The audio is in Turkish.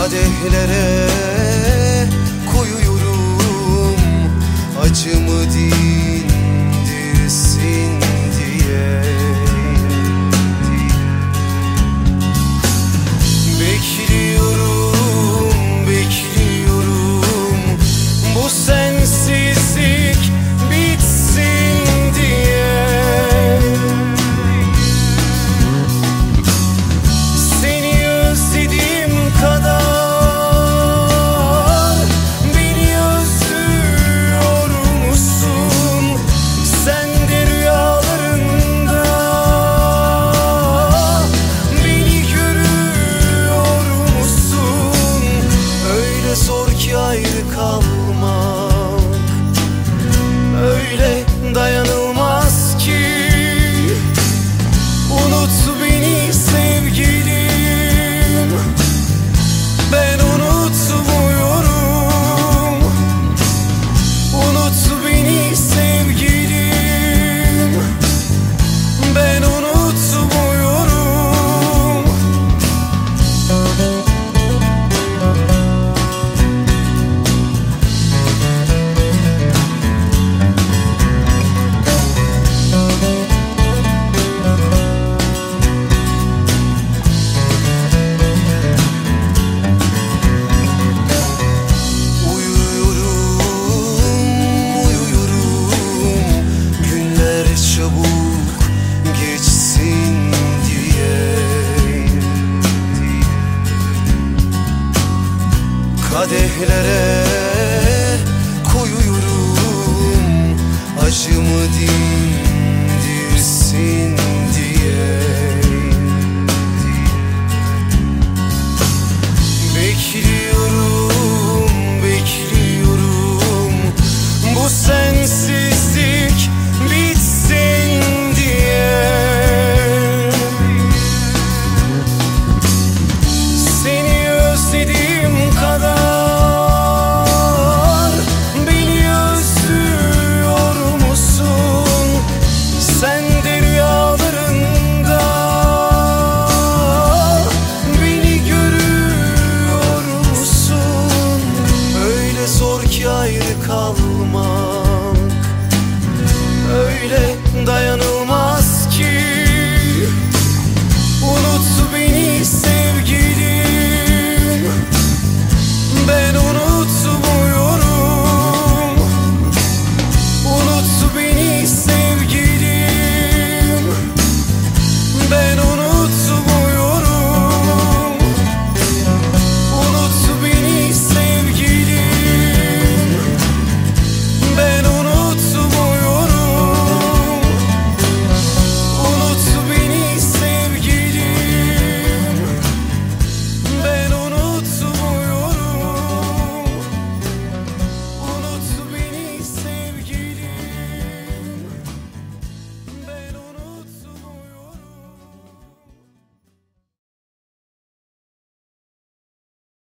kadehlere koyuyorum acımı kadehlere koyuyorum. Acımı dindirsin diye. Bekliyorum.